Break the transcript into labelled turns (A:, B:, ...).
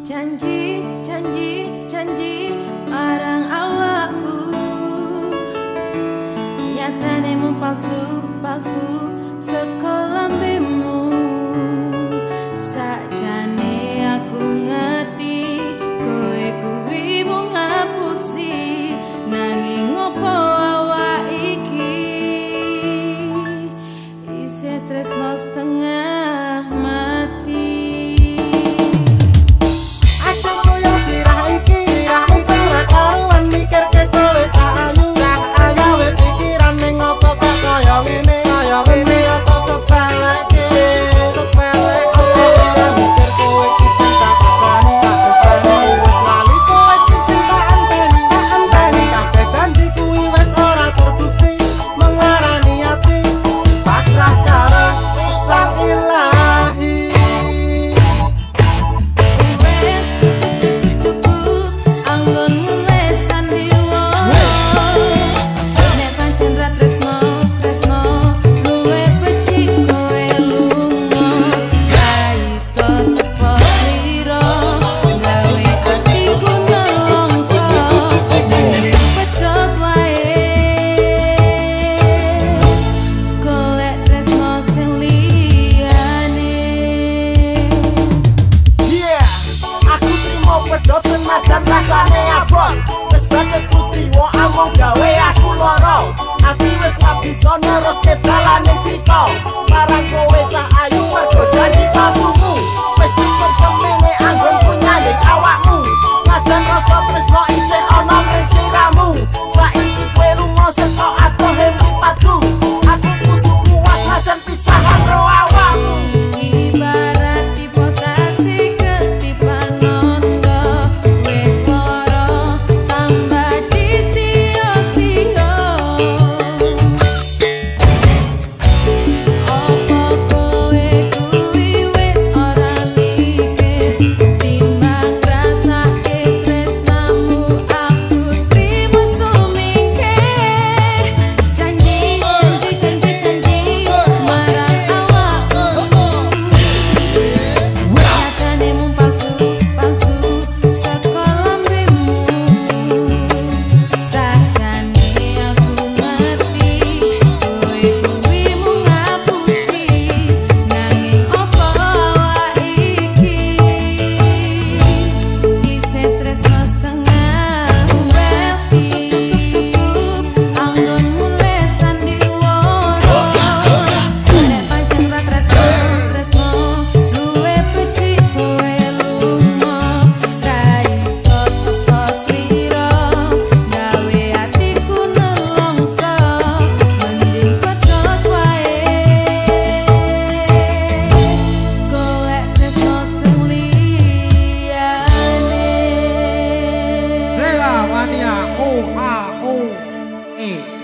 A: janji janji janji marang awakku. Nyatane mung palsu palsu sekolambemu sakjane aku ngerti kowe kuwi mung ngapusi. Nanging
B: opo
A: awak iki? Isih tresno setengah
C: mati. sun eat.